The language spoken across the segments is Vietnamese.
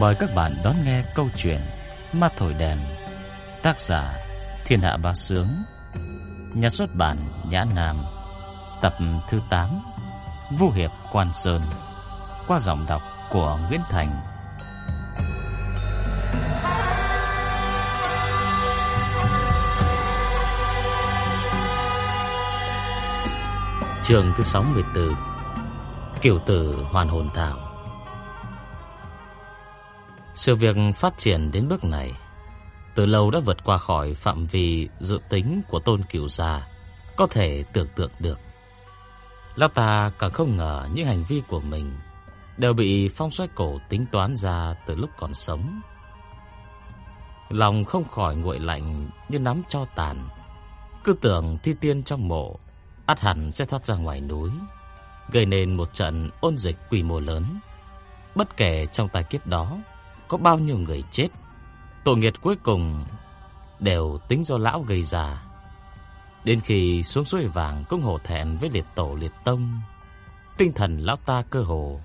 Mời các bạn đón nghe câu chuyện Ma Thổi Đèn, Tác giả Thiên Hạ Bá Sướng, Nhà xuất bản Nhã Nam, Tập thứ 8 Vũ Hiệp Quan Sơn, Qua giọng đọc của Nguyễn Thành. Trường thứ 64 kiểu tử hoàn hồn thảo. Sự việc phát triển đến bước này Từ lâu đã vượt qua khỏi phạm vi dự tính của tôn Cửu gia Có thể tưởng tượng được. Lão ta càng không ngờ những hành vi của mình Đều bị phong soái cổ tính toán ra từ lúc còn sống. Lòng không khỏi nguội lạnh như nắm cho tàn. Cứ tưởng thi tiên trong mộ ắt hẳn sẽ thoát ra ngoài núi, gây nên một trận ôn dịch quy mô lớn. Bất kể trong tài kiếp đó có bao nhiêu người chết, tội nghiệp cuối cùng đều tính do lão gây ra. Đến khi xuống suối vàng cũng hổ thẹn với liệt tổ liệt tông, tinh thần lão ta cơ hồ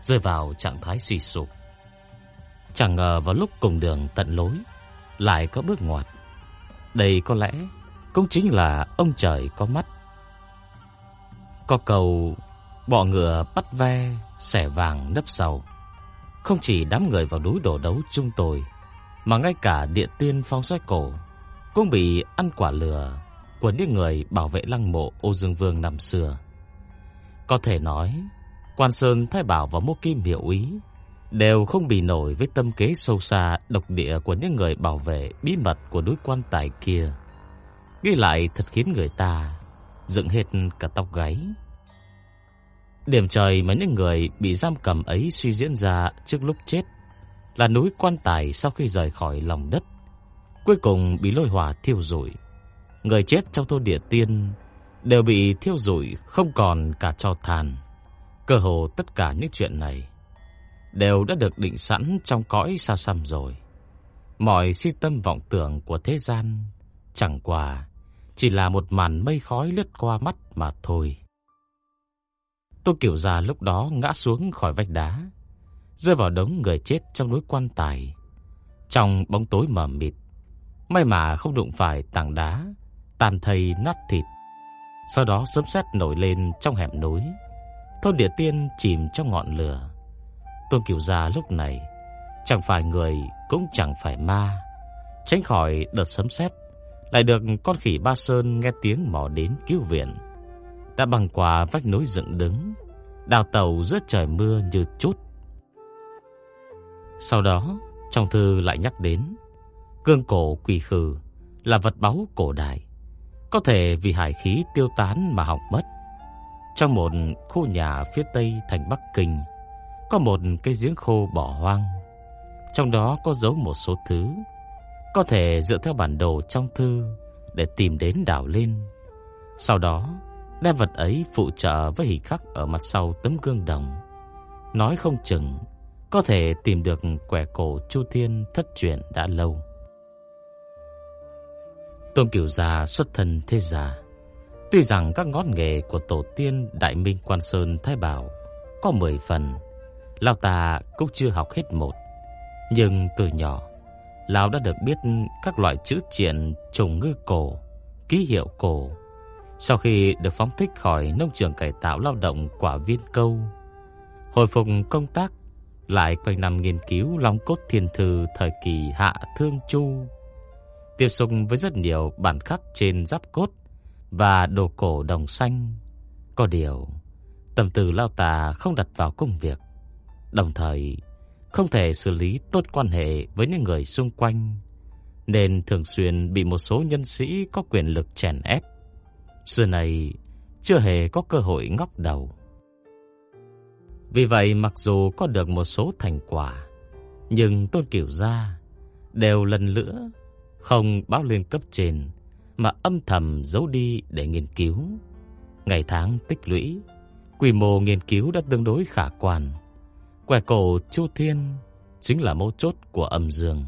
rơi vào trạng thái suy sụp. Chẳng ngờ vào lúc cùng đường tận lối lại có bước ngoặt. Đây có lẽ cũng chính là ông trời có mắt có cầu bọ ngựa bắt ve, xẻ vàng nấp sau. Không chỉ đám người vào núi đổ đấu chung tôi, mà ngay cả địa tiên phong xoay cổ cũng bị ăn quả lừa của những người bảo vệ lăng mộ Ô Dương Vương năm xưa. Có thể nói, Quan Sơn, Thái Bảo và Mộ Kim Hiểu Ý đều không bị nổi với tâm kế sâu xa độc địa của những người bảo vệ bí mật của núi quan tài kia. Ghi lại thật khiến người ta dựng hết cả tóc gáy. Điểm trời mà những người bị giam cầm ấy suy diễn ra trước lúc chết là núi quan tài sau khi rời khỏi lòng đất, cuối cùng bị lôi hỏa thiêu rụi. Người chết trong thôn địa tiên đều bị thiêu rụi không còn cả tro than. Cơ hồ tất cả những chuyện này đều đã được định sẵn trong cõi xa xăm rồi. Mọi si tâm vọng tưởng của thế gian chẳng qua chỉ là một màn mây khói lướt qua mắt mà thôi. Tô Kiểu Gia lúc đó ngã xuống khỏi vách đá, rơi vào đống người chết trong núi quan tài. Trong bóng tối mờ mịt, may mà không đụng phải tảng đá, tàn thây nát thịt. Sau đó sấm sét nổi lên trong hẻm núi, thôn địa tiên chìm trong ngọn lửa. Tôn Kiều Gia lúc này chẳng phải người cũng chẳng phải ma, tránh khỏi đợt sấm sét lại được con khỉ Ba Sơn nghe tiếng mò đến cứu viện. Đã băng qua vách núi dựng đứng, đào tàu rớt trời mưa như chút. Sau đó, trong thư lại nhắc đến cương cổ quỳ khử là vật báu cổ đại, có thể vì hải khí tiêu tán mà hỏng mất. Trong một khu nhà phía tây thành Bắc Kinh, có một cái giếng khô bỏ hoang. Trong đó có giấu một số thứ có thể dựa theo bản đồ trong thư để tìm đến đảo lên. Sau đó, đem vật ấy phụ trợ với hình khắc ở mặt sau tấm gương đồng. Nói không chừng có thể tìm được quẻ cổ Chu Thiên thất truyền đã lâu. Tôn Kiều Gia xuất thân thế gia. Tuy rằng các ngón nghề của tổ tiên Đại Minh Quan Sơn Thái Bảo có 10 phần, Lão ta cũng chưa học hết một. Nhưng từ nhỏ, Lão đã được biết các loại chữ triện trùng ngư cổ, ký hiệu cổ. Sau khi được phóng thích khỏi nông trường cải tạo lao động quả viên câu, hồi phục công tác, lại quanh năm nghiên cứu long cốt thiên thư thời kỳ hạ thương chu. Tiếp xúc với rất nhiều bản khắc trên giáp cốt và đồ cổ đồng xanh. Có điều, tâm tư lao tà không đặt vào công việc, đồng thời không thể xử lý tốt quan hệ với những người xung quanh, nên thường xuyên bị một số nhân sĩ có quyền lực chèn ép. Xưa này chưa hề có cơ hội ngóc đầu. Vì vậy mặc dù có được một số thành quả, nhưng Tôn Kiều Gia đều lần nữa không báo lên cấp trên mà âm thầm giấu đi để nghiên cứu. Ngày tháng tích lũy, quy mô nghiên cứu đã tương đối khả quan. Quẻ cổ Chu Thiên chính là mấu chốt của âm dương,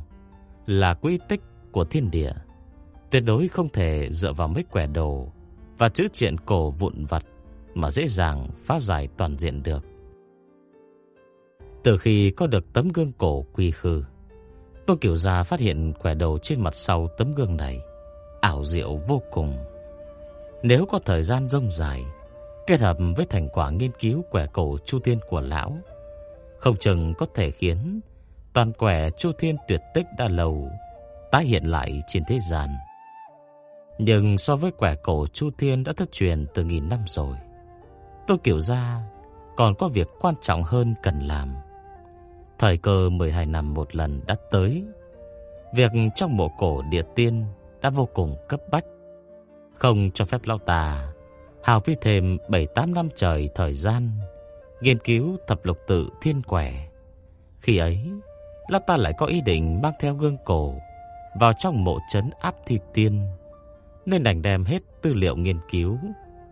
là quy tích của thiên địa. Tuyệt đối không thể dựa vào mấy quẻ đồ và chữ triện cổ vụn vặt mà dễ dàng phá giải toàn diện được. Từ khi có được tấm gương cổ quy khư, tôi Kiều Gia phát hiện quẻ đầu trên mặt sau tấm gương này ảo diệu vô cùng. Nếu có thời gian rông dài, kết hợp với thành quả nghiên cứu quẻ cổ Chu Tiên của lão, không chừng có thể khiến toàn quẻ Chu Thiên tuyệt tích đã lâu tái hiện lại trên thế gian. Nhưng so với quẻ cổ Chu Thiên đã thất truyền từ nghìn năm rồi, tôi Kiều Gia còn có việc quan trọng hơn cần làm. Thời cơ 12 năm một lần đã tới. Việc trong mộ cổ địa tiên đã vô cùng cấp bách. Không cho phép lão tà hào phí thêm 7-8 năm trời thời gian nghiên cứu thập lục tự thiên quẻ. Khi ấy, lão ta lại có ý định mang theo gương cổ vào trong mộ trấn áp thi tiên, nên đành đem hết tư liệu nghiên cứu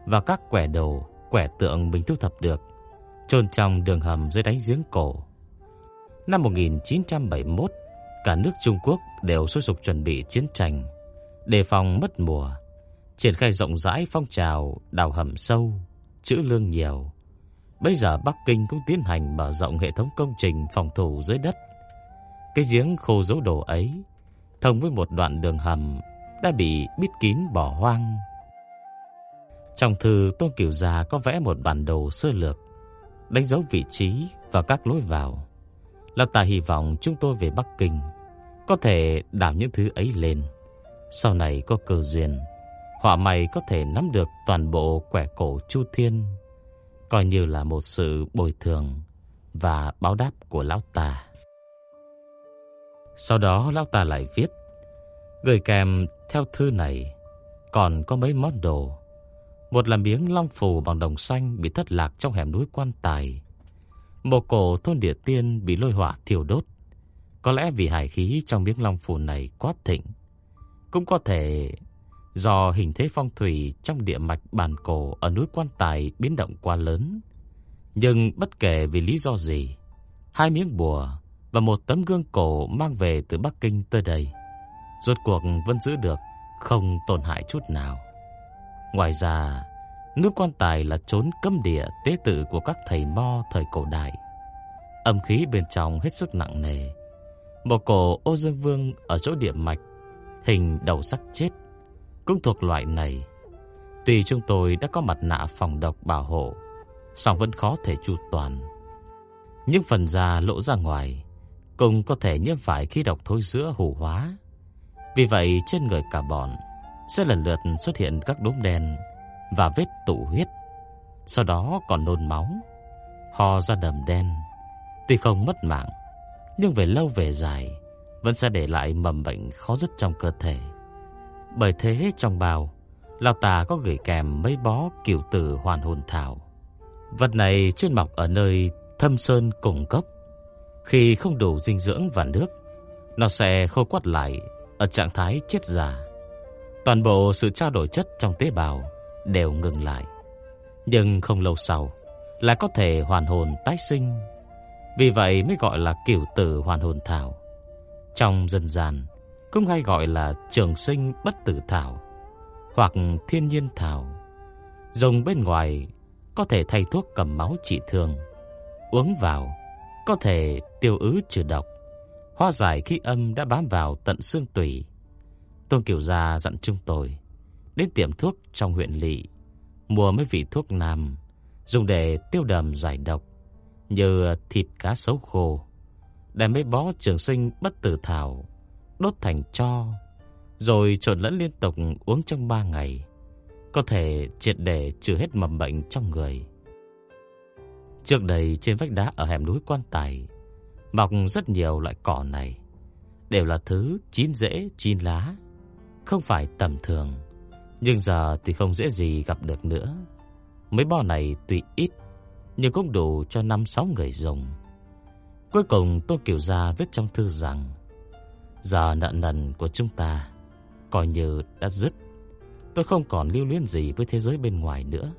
và các quẻ đồ, quẻ tượng mình thu thập được, chôn trong đường hầm dưới đáy giếng cổ. Năm 1971, cả nước Trung Quốc đều sôi sục chuẩn bị chiến tranh, đề phòng mất mùa, triển khai rộng rãi phong trào đào hầm sâu, trữ lương nhiều. Bây giờ Bắc Kinh cũng tiến hành mở rộng hệ thống công trình phòng thủ dưới đất. Cái giếng khô dấu đồ ấy thông với một đoạn đường hầm đã bị bít kín bỏ hoang. Trong thư Tôn Kiều già có vẽ một bản đồ sơ lược, đánh dấu vị trí và các lối vào. Lão ta hy vọng chúng tôi về Bắc Kinh có thể đảm những thứ ấy lên. Sau này có cơ duyên, họa mày có thể nắm được toàn bộ quẻ cổ Chu Thiên, coi như là một sự bồi thường và báo đáp của lão ta. Sau đó lão ta lại viết Gửi kèm theo thư này, Còn có mấy món đồ. Một là miếng long phù bằng đồng xanh Bị thất lạc trong hẻm núi quan tài. Một cổ thôn địa tiên Bị lôi hỏa thiêu đốt. Có lẽ vì hải khí trong miếng long phù này quá thịnh, Cũng có thể Do hình thế phong thủy Trong địa mạch bản cổ Ở núi quan tài biến động quá lớn. Nhưng bất kể vì lý do gì, Hai miếng bùa và một tấm gương cổ mang về từ Bắc Kinh tới đây. Rốt cuộc vẫn giữ được, không tổn hại chút nào. Ngoài ra, nước quan tài là chốn cấm địa tế tự của các thầy mo thời cổ đại. Âm khí bên trong hết sức nặng nề. Một cổ ô dương vương ở chỗ địa mạch, hình đầu sắc chết, cũng thuộc loại này. Tuy chúng tôi đã có mặt nạ phòng độc bảo hộ, song vẫn khó thể chu toàn. Những phần da lộ ra ngoài cũng có thể nhiễm phải khí độc thối giữa hủ hóa. Vì vậy trên người cả bọn sẽ lần lượt xuất hiện các đốm đen và vết tụ huyết, sau đó còn nôn máu, ho ra đầm đen. Tuy không mất mạng, nhưng về lâu về dài vẫn sẽ để lại mầm bệnh khó dứt trong cơ thể. Bởi thế trong bào, lão tà có gửi kèm mấy bó cửu tử hoàn hồn thảo. Vật này chuyên mọc ở nơi thâm sơn cùng cốc, khi không đủ dinh dưỡng và nước, nó sẽ khô quắt lại ở trạng thái chết già. Toàn bộ sự trao đổi chất trong tế bào đều ngừng lại. Nhưng không lâu sau, lại có thể hoàn hồn tái sinh. Vì vậy mới gọi là kiểu tử hoàn hồn thảo. Trong dân gian, cũng hay gọi là trường sinh bất tử thảo hoặc thiên nhiên thảo. Dùng bên ngoài có thể thay thuốc cầm máu trị thương. Uống vào có thể tiêu ứ trừ độc, hóa giải khí âm đã bám vào tận xương tủy. Tôn Kiều Gia dặn chúng tôi đến tiệm thuốc trong huyện lỵ mua mấy vị thuốc nam dùng để tiêu đờm giải độc như thịt cá sấu khô, đem mấy bó trường sinh bất tử thảo đốt thành cho, rồi trộn lẫn liên tục uống trong ba ngày, có thể triệt để trừ hết mầm bệnh trong người. Trước đây trên vách đá ở hẻm núi quan tài mọc rất nhiều loại cỏ này, đều là thứ chín rễ, chín lá, không phải tầm thường, nhưng giờ thì không dễ gì gặp được nữa. Mấy bò này tuy ít, nhưng cũng đủ cho năm sáu người dùng. Cuối cùng Tô Kiều Gia viết trong thư rằng Giờ nợ nần của chúng ta Coi như đã dứt Tôi không còn lưu luyến gì với thế giới bên ngoài nữa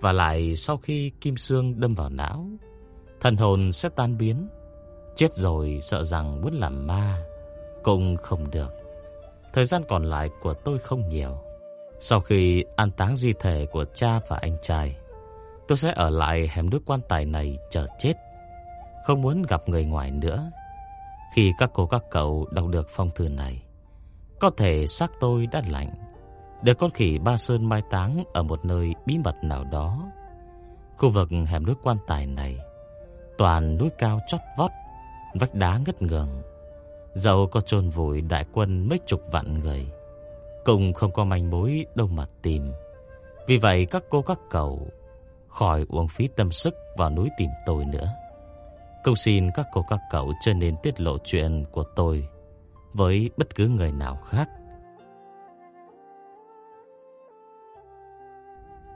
và lại sau khi kim xương đâm vào não, thần hồn sẽ tan biến. Chết rồi sợ rằng muốn làm ma cũng không được. Thời gian còn lại của tôi không nhiều. Sau khi an táng di thể của cha và anh trai, tôi sẽ ở lại hẻm nước quan tài này chờ chết. không muốn gặp người ngoài nữa. Khi các cô các cậu đọc được phong thư này, có thể xác tôi đã lạnh, để con khỉ Ba Sơn mai táng ở một nơi bí mật nào đó. Khu vực hẻm núi quan tài này, toàn núi cao chót vót, vách đá ngất ngường. Dẫu có chôn vùi đại quân mấy chục vạn người, cũng không có manh mối đâu mà tìm. Vì vậy các cô các cậu khỏi uống phí tâm sức vào núi tìm tôi nữa. Cầu xin các cô các cậu cho nên tiết lộ chuyện của tôi với bất cứ người nào khác.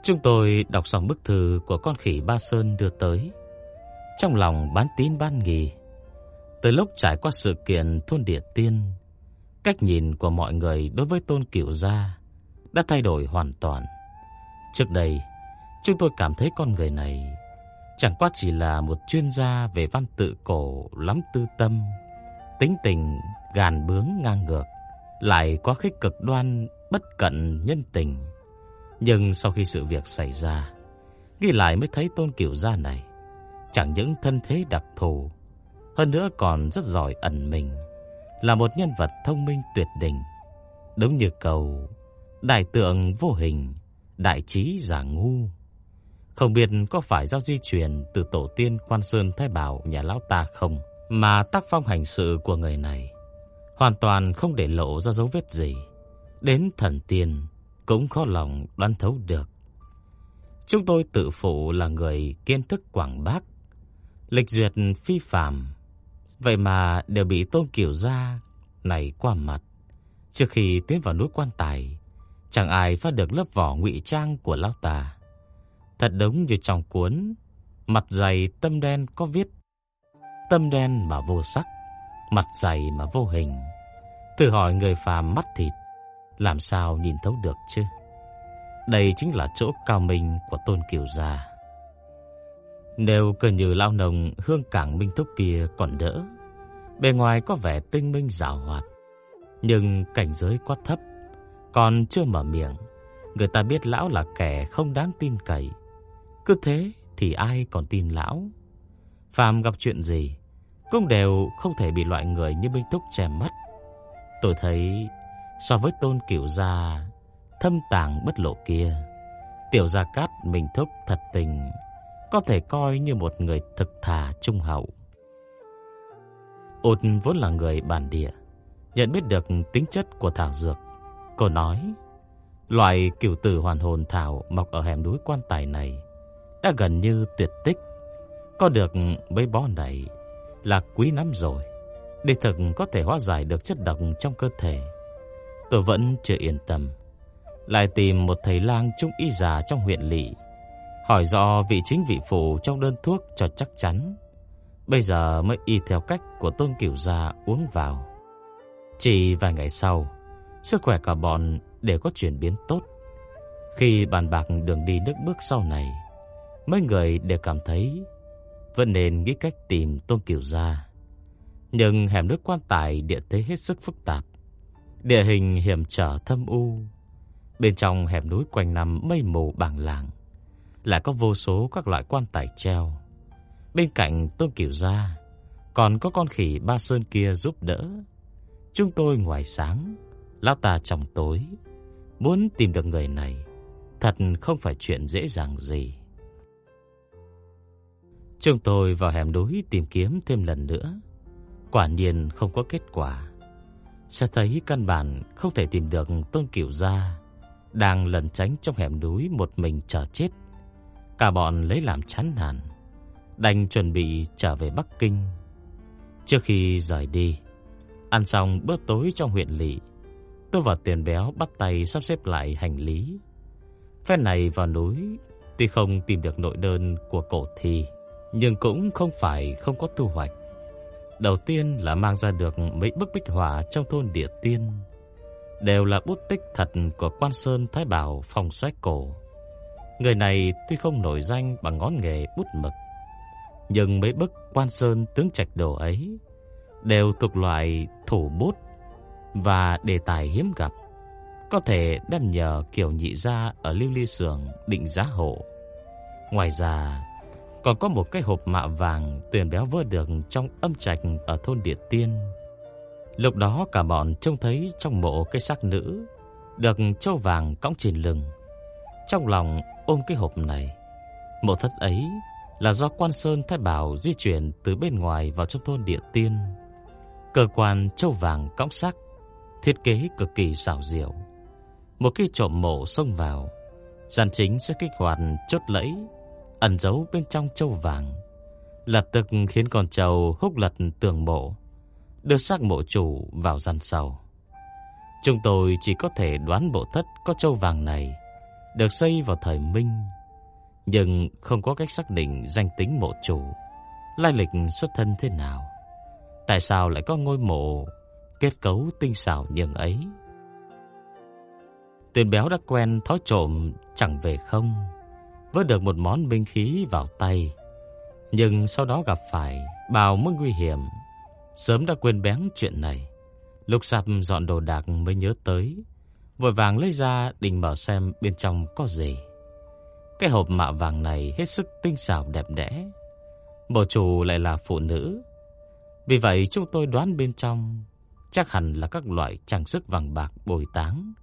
Chúng tôi đọc xong bức thư của con khỉ Ba Sơn đưa tới. Trong lòng bán tín bán nghi. Từ lúc trải qua sự kiện thôn địa tiên, cách nhìn của mọi người đối với tôn Cửu gia đã thay đổi hoàn toàn. Trước đây, chúng tôi cảm thấy con người này chẳng qua chỉ là một chuyên gia về văn tự cổ lắm tư tâm, tính tình gàn bướng ngang ngược, lại quá khích cực đoan, bất cận nhân tình. Nhưng sau khi sự việc xảy ra, ghi lại mới thấy tôn Cửu gia này chẳng những thân thế đặc thù, hơn nữa còn rất giỏi ẩn mình, là một nhân vật thông minh tuyệt đỉnh. Đúng như cầu, đại tượng vô hình, đại trí giả ngu. Không biết có phải do di truyền từ tổ tiên Quan Sơn Thái Bảo nhà lão ta không, mà tác phong hành sự của người này hoàn toàn không để lộ ra dấu vết gì. Đến thần tiên cũng khó lòng đoán thấu được. Chúng tôi tự phụ là người kiến thức quảng bác, lịch duyệt phi phàm, vậy mà đều bị Tôn Kiều gia này qua mặt. Trước khi tiến vào núi quan tài, chẳng ai phát được lớp vỏ ngụy trang của lão ta. Thật đúng như trong cuốn Mặt dày tâm đen có viết Tâm đen mà vô sắc Mặt dày mà vô hình Tự hỏi người phàm mắt thịt Làm sao nhìn thấu được chứ Đây chính là chỗ cao minh của Tôn Kiều Gia Nếu cơ như lao nồng hương cảng minh thúc kia còn đỡ Bề ngoài có vẻ tinh minh rào hoạt, Nhưng cảnh giới quá thấp, Còn chưa mở miệng. Người ta biết lão là kẻ không đáng tin cậy. Cứ thế thì ai còn tin lão? Phàm gặp chuyện gì, Cũng đều không thể bị loại người như Minh Thúc che mắt. Tôi thấy, So với tôn kiểu gia, Thâm tàng bất lộ kia, Tiểu gia cát Minh Thúc thật tình, Có thể coi như một người thực thà trung hậu. Út vốn là người bản địa, Nhận biết được tính chất của thảo dược Cô nói Loại cửu tử hoàn hồn thảo mọc ở hẻm núi quan tài này đã gần như tuyệt tích. Có được mấy bó này là quý lắm rồi. Để thực có thể hóa giải được chất độc trong cơ thể. Tôi vẫn chưa yên tâm. Lại tìm một thầy lang trung y già trong huyện lỵ. Hỏi do vị chính vị phụ trong đơn thuốc cho chắc chắn. Bây giờ mới y theo cách của tôn kiều gia uống vào. Chỉ vài ngày sau, sức khỏe cả bọn đều có chuyển biến tốt. Khi bàn bạc đường đi nước bước sau này, Mấy người đều cảm thấy vẫn nên nghĩ cách tìm Tôn Kiều gia. Nhưng hẻm nước quan tài địa thế hết sức phức tạp. Địa hình hiểm trở thâm u. Bên trong hẻm núi quanh năm mây mù bàng làng. Lại có vô số các loại quan tài treo. Bên cạnh Tôn Kiều gia còn có con khỉ ba sơn kia giúp đỡ. Chúng tôi ngoài sáng, lão ta trong tối. Muốn tìm được người này, thật không phải chuyện dễ dàng gì. Chúng tôi vào hẻm núi tìm kiếm thêm lần nữa. Quả nhiên không có kết quả. Sẽ thấy căn bản không thể tìm được Tôn Cửu Gia đang lẩn tránh trong hẻm núi một mình chờ chết. Cả bọn lấy làm chán nản, đành chuẩn bị trở về Bắc Kinh. Trước khi rời đi, ăn xong bữa tối trong huyện lỵ, tôi và Tiền Béo bắt tay sắp xếp lại hành lý. Phen này vào núi, tuy không tìm được nội đơn của cổ thi, nhưng cũng không phải không có thu hoạch. Đầu tiên là mang ra được mấy bức bích họa trong thôn địa tiên, đều là bút tích thật của quan sơn Thái Bảo phong xoáy cổ. Người này tuy không nổi danh bằng ngón nghề bút mực, nhưng mấy bức quan sơn tướng trạch đồ ấy đều thuộc loại thủ bút và đề tài hiếm gặp, có thể đem nhờ kiểu nhị gia ở Lưu Ly Sường định giá hộ. Ngoài ra, Còn có một cái hộp mạ vàng Tuyền béo vơ được trong âm trạch Ở thôn Địa Tiên. Lúc đó cả bọn trông thấy Trong mộ cái xác nữ Được châu vàng cõng trên lưng. Trong lòng ôm cái hộp này Mộ thất ấy là do quan sơn thái bảo di chuyển từ bên ngoài vào trong thôn địa tiên. Cơ quan châu vàng cõng sắc, thiết kế cực kỳ xảo diệu. Một khi trộm mộ xông vào, gian chính sẽ kích hoạt chốt lẫy, ẩn giấu bên trong châu vàng. Lập tức khiến con trâu húc lật tường mộ, đưa xác mộ chủ vào gian sau. Chúng tôi chỉ có thể đoán bộ thất có châu vàng này được xây vào thời Minh nhưng không có cách xác định danh tính mộ chủ, lai lịch xuất thân thế nào. Tại sao lại có ngôi mộ kết cấu tinh xảo như ấy? Tuyền béo đã quen thói trộm chẳng về không, vớt được một món binh khí vào tay, nhưng sau đó gặp phải bao mối nguy hiểm, sớm đã quên bén chuyện này. Lục sạp dọn đồ đạc mới nhớ tới, vội vàng lấy ra định mở xem bên trong có gì. Cái hộp mạ vàng này hết sức tinh xảo đẹp đẽ. Bộ chủ lại là phụ nữ. Vì vậy chúng tôi đoán bên trong chắc hẳn là các loại trang sức vàng bạc bồi táng.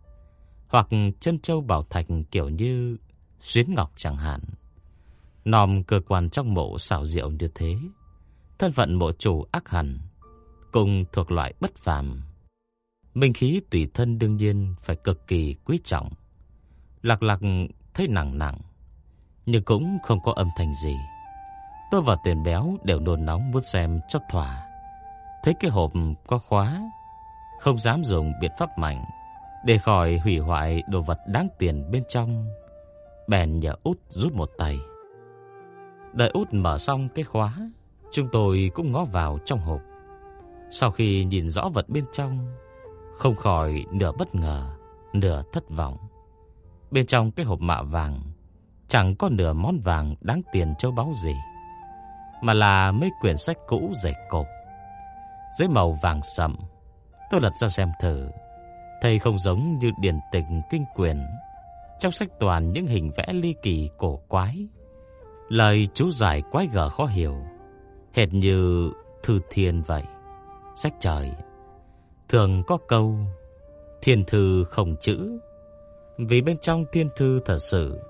Hoặc chân châu bảo thạch kiểu như xuyến ngọc chẳng hạn. Nòm cơ quan trong mộ xảo diệu như thế. Thân phận mộ chủ ác hẳn. Cùng thuộc loại bất phàm. Minh khí tùy thân đương nhiên phải cực kỳ quý trọng. Lạc lạc thấy nặng nặng nhưng cũng không có âm thanh gì. Tôi và tuyển Béo đều nôn nóng muốn xem cho thỏa. Thấy cái hộp có khóa, không dám dùng biện pháp mạnh để khỏi hủy hoại đồ vật đáng tiền bên trong. Bèn nhờ út giúp một tay. Đợi út mở xong cái khóa, chúng tôi cũng ngó vào trong hộp. Sau khi nhìn rõ vật bên trong, không khỏi nửa bất ngờ, nửa thất vọng. Bên trong cái hộp mạ vàng Chẳng có nửa món vàng đáng tiền châu báu gì Mà là mấy quyển sách cũ dày cộp. Dưới màu vàng sậm Tôi lật ra xem thử Thấy không giống như điển tịch kinh quyển, Trong sách toàn những hình vẽ ly kỳ cổ quái Lời chú giải quái gở khó hiểu Hệt như thư thiên vậy. Sách trời Thường có câu Thiên thư không chữ. Vì bên trong thiên thư thật sự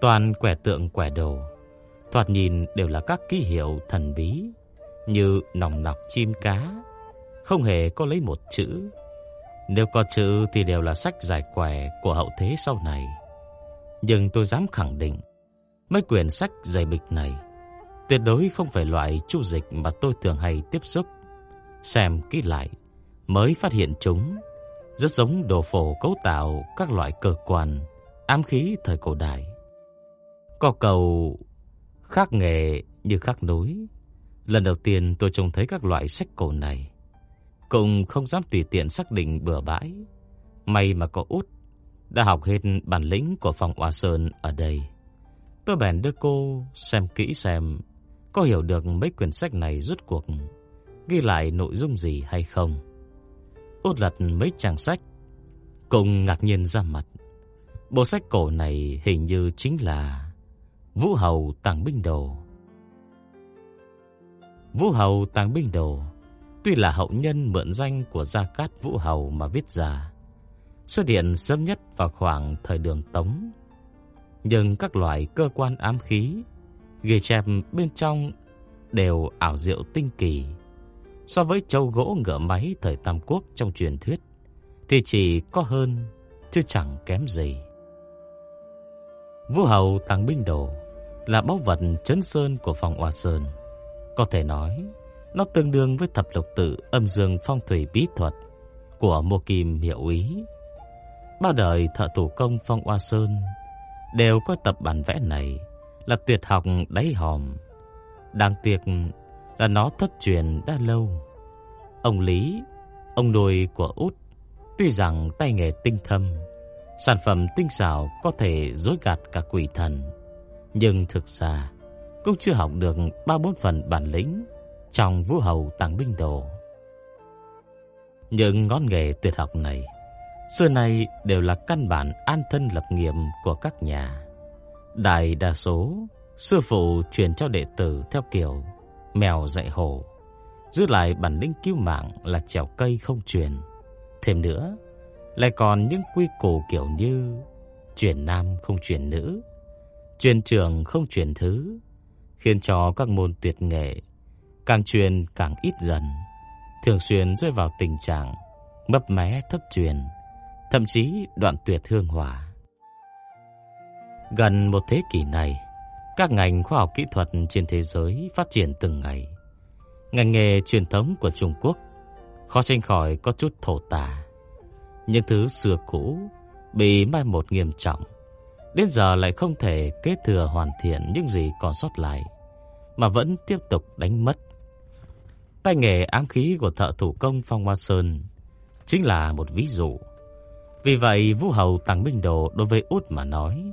Toàn quẻ tượng quẻ đồ, thoạt nhìn đều là các ký hiệu thần bí như nòng nọc chim cá, không hề có lấy một chữ. Nếu có chữ thì đều là sách giải quẻ của hậu thế sau này. Nhưng tôi dám khẳng định, mấy quyển sách dày bịch này tuyệt đối không phải loại chu dịch mà tôi thường hay tiếp xúc. Xem kỹ lại mới phát hiện chúng rất giống đồ phổ cấu tạo các loại cơ quan ám khí thời cổ đại. Có cầu khác nghề như khác núi. Lần đầu tiên tôi trông thấy các loại sách cổ này. Cũng không dám tùy tiện xác định bừa bãi. May mà có út đã học hết bản lĩnh của phòng Hoa Sơn ở đây. Tôi bèn đưa cô xem kỹ xem có hiểu được mấy quyển sách này rút cuộc ghi lại nội dung gì hay không. Út lật mấy trang sách cùng ngạc nhiên ra mặt. Bộ sách cổ này hình như chính là Vũ Hầu Tàng Binh Đồ Vũ Hầu Tàng Binh Đồ Tuy là hậu nhân mượn danh của Gia Cát Vũ Hầu mà viết ra, Xuất hiện sớm nhất vào khoảng thời đường Tống. Nhưng các loại cơ quan ám khí, Ghi chép bên trong đều ảo diệu tinh kỳ. So với châu gỗ ngựa máy thời Tam Quốc trong truyền thuyết, Thì chỉ có hơn, chứ chẳng kém gì. Vũ Hầu Tàng Binh Đồ là báu vật chấn sơn của phòng oa Sơn. Có thể nói, nó tương đương với thập lục tự âm dương phong thủy bí thuật của Mộ Kim Hiệu Ý. Bao đời thợ thủ công phong oa Sơn đều có tập bản vẽ này là tuyệt học đáy hòm. Đáng tiếc là nó thất truyền đã lâu. Ông Lý, ông đồi của Út, tuy rằng tay nghề tinh thâm, sản phẩm tinh xảo có thể dối gạt cả quỷ thần, nhưng thực ra cũng chưa học được ba bốn phần bản lĩnh trong vũ hầu tàng binh đồ. Những ngón nghề tuyệt học này xưa nay đều là căn bản an thân lập nghiệp của các nhà. Đại đa số Sư phụ truyền cho đệ tử theo kiểu mèo dạy hổ, giữ lại bản lĩnh cứu mạng là trèo cây không truyền. Thêm nữa, lại còn những quy củ kiểu như truyền nam không truyền nữ, truyền trường không truyền thứ, khiến cho các môn tuyệt nghệ càng truyền càng ít dần, thường xuyên rơi vào tình trạng mấp mé thất truyền, thậm chí đoạn tuyệt hương hỏa. Gần một thế kỷ này, các ngành khoa học kỹ thuật trên thế giới phát triển từng ngày. Ngành nghề truyền thống của Trung Quốc khó tránh khỏi có chút thổ tả. Những thứ xưa cũ bị mai một nghiêm trọng, đến giờ lại không thể kế thừa hoàn thiện những gì còn sót lại, mà vẫn tiếp tục đánh mất. Tay nghề ám khí của thợ thủ công Phong Hoa Sơn chính là một ví dụ. Vì vậy, Vũ Hầu Tăng Minh Đồ đối với Út mà nói,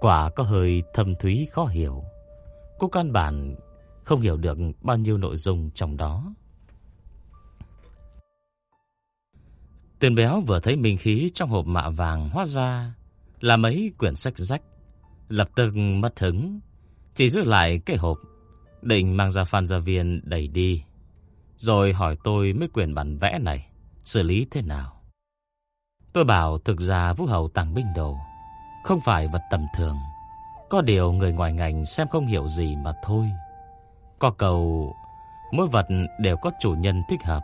quả có hơi thâm thúy khó hiểu. Cô căn bản không hiểu được bao nhiêu nội dung trong đó. Tiền béo vừa thấy minh khí trong hộp mạ vàng hóa ra là mấy quyển sách rách, lập tức mất hứng, chỉ giữ lại cái hộp, định mang ra phan gia viên đẩy đi, rồi hỏi tôi mấy quyển bản vẽ này xử lý thế nào. Tôi bảo thực ra Vũ Hầu tàng binh đồ không phải vật tầm thường, có điều người ngoài ngành xem không hiểu gì mà thôi. Có cầu mỗi vật đều có chủ nhân thích hợp.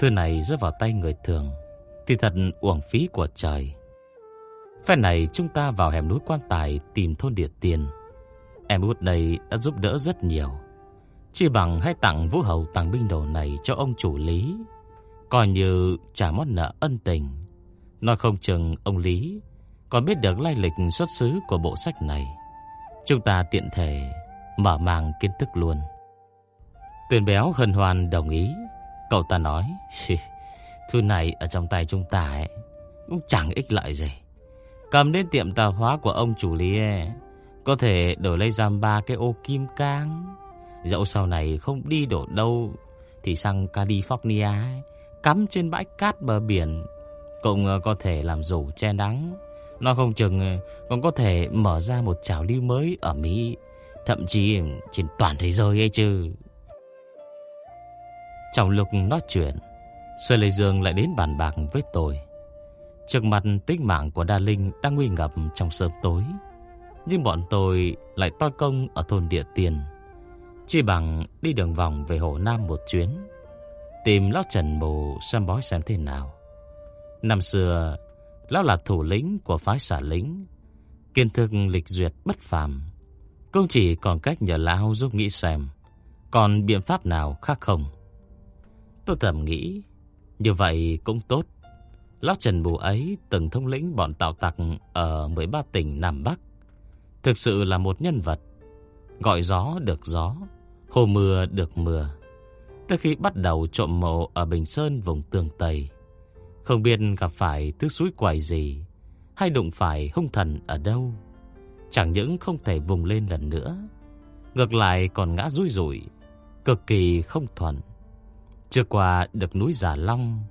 Thứ này rơi vào tay người thường thì thật uổng phí của trời. Phen này chúng ta vào hẻm núi quan tài tìm thôn địa tiền. Em út đây đã giúp đỡ rất nhiều. Chỉ bằng hãy tặng vũ hầu tàng binh đồ này cho ông chủ Lý. Coi như trả món nợ ân tình. Nói không chừng ông Lý còn biết được lai lịch xuất xứ của bộ sách này. Chúng ta tiện thể mở mang kiến thức luôn. Tuyền béo hân hoan đồng ý. Cậu ta nói, thứ này ở trong tay chúng ta ấy, cũng chẳng ích lợi gì. Cầm đến tiệm tạp hóa của ông chủ lý e. có thể đổi lấy giam ba cái ô kim cang. Dẫu sau này không đi đổ đâu, thì sang California cắm trên bãi cát bờ biển, cũng ờ, có thể làm rủ che nắng. Nó không chừng ờ, còn có thể mở ra một trào lưu mới ở Mỹ Thậm chí trên toàn thế giới ấy chứ Trong lúc nói chuyện Sơ Lê Dương lại đến bàn bạc với tôi Trước mặt tính mạng của Đa Linh đang nguy ngập trong sớm tối, Nhưng bọn tôi lại toi công ở thôn địa tiền. Chỉ bằng đi đường vòng về Hồ Nam một chuyến, Tìm Lão Trần Bồ xem bói xem thế nào. Năm xưa, Lão là thủ lĩnh của phái xả lính Kiên thức lịch duyệt bất phàm Công chỉ còn cách nhờ lão giúp nghĩ xem Còn biện pháp nào khác không. Tôi thầm nghĩ, Như vậy cũng tốt. Lão Trần Bù ấy từng thông lĩnh bọn tạo tặc Ở 13 tỉnh Nam Bắc. Thực sự là một nhân vật. Gọi gió được gió, Hồ mưa được mưa. Từ khi bắt đầu trộm mộ Ở Bình Sơn, vùng tường Tây, Không biết gặp phải thứ suối quài gì, Hay đụng phải hung thần ở đâu. Chẳng những không thể vùng lên lần nữa, Ngược lại còn ngã rúi rủi Cực kỳ không thuận. Chưa qua được núi Già Long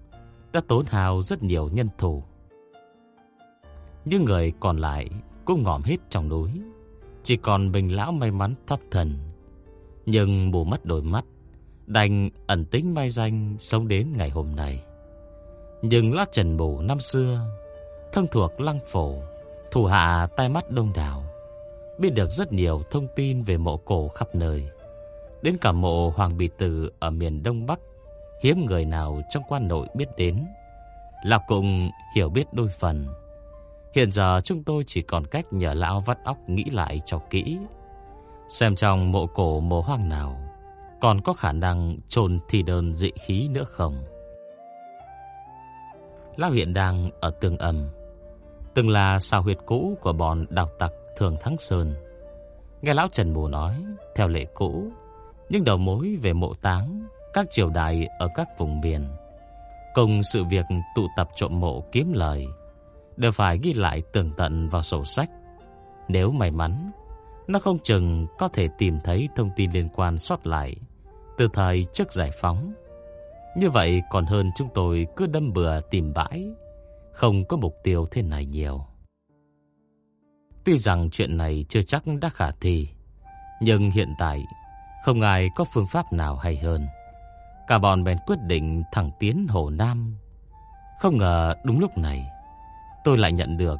đã tốn hào rất nhiều nhân thủ. Những người còn lại Cũng ngỏm hết trong núi. Chỉ còn bình lão may mắn thoát thần. Nhưng mù mất đôi mắt, Đành ẩn tính mai danh Sống đến ngày hôm nay. Nhưng lát trần bù năm xưa, Thân thuộc lăng phổ, Thủ hạ tai mắt đông đảo, Biết được rất nhiều thông tin về mộ cổ khắp nơi. Đến cả mộ Hoàng Bì Tử ở miền Đông Bắc Hiếm người nào trong quan nội biết đến. Lão cũng hiểu biết đôi phần. Hiện giờ chúng tôi chỉ còn cách nhờ lão vắt óc nghĩ lại cho kỹ. Xem trong mộ cổ mồ hoang nào Còn có khả năng trồn thi đơn dị khí nữa không? Lão hiện đang ở tường âm Từng là sao huyệt cũ của bọn đào tặc Thường Thắng Sơn. Nghe Lão Trần Bù nói, theo lệ cũ, những đầu mối về mộ táng, các triều đại ở các vùng biển, cùng sự việc tụ tập trộm mộ kiếm lời, đều phải ghi lại tường tận vào sổ sách. Nếu may mắn, nó không chừng có thể tìm thấy thông tin liên quan sót lại từ thời trước giải phóng. Như vậy còn hơn chúng tôi cứ đâm bừa tìm bãi, không có mục tiêu thế này nhiều. Tuy rằng chuyện này chưa chắc đã khả thi, Nhưng hiện tại không ai có phương pháp nào hay hơn. Cả bọn bèn quyết định thẳng tiến Hồ Nam. Không ngờ đúng lúc này, tôi lại nhận được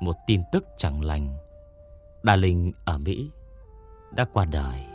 một tin tức chẳng lành. Đà Linh ở Mỹ đã qua đời.